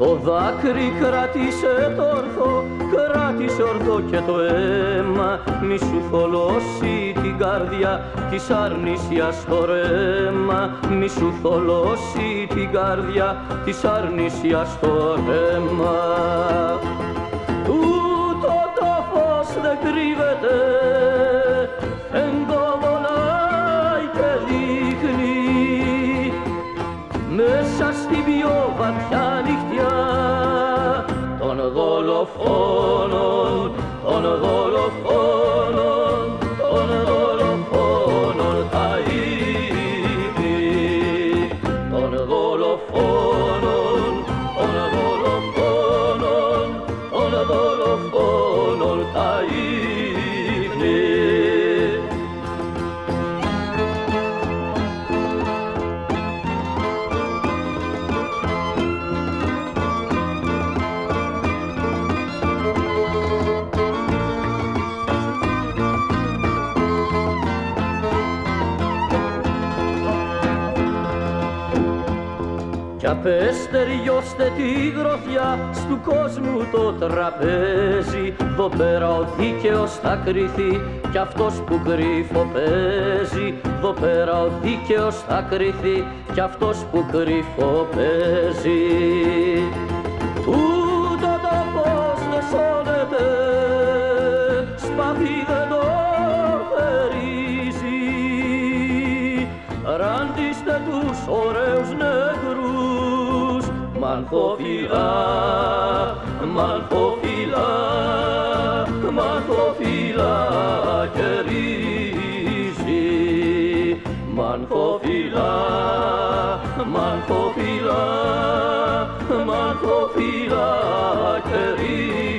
Το δάκρυ κράτησε το ορθό, κράτησε ορθό και το αίμα. Μη σου θολώσει την καρδιά της αρνησίας το ρέμα. Μη σου θολώσει την καρδιά της αρνησίας το ρέμα. Τούτο το φως δεν κρύβεται, εγκομονάει και δείχνει. Μέσα στην πιο βαθιά των δολοφόνων, των δολοφόνων τα ίχνη, των δολοφόνων, των δολοφόνων, των δολοφόνων τα ίχνη. Κι απέστεριώστε τη γροθιά στου κόσμου το τραπέζι. Δω πέρα ο δίκαιος θα κρυθεί κι αυτός που κρύφο παίζει. Δω πέρα ο δίκαιος θα κρυθεί κι αυτός που κρύφο παίζει ραντίστε τους ωραίους νεκρούς. Μανθοφυλά, μανθοφυλά, μανθοφυλά και ρύζι μανθοφυλά, μανθοφυλά, μανθοφυλά και ρύζι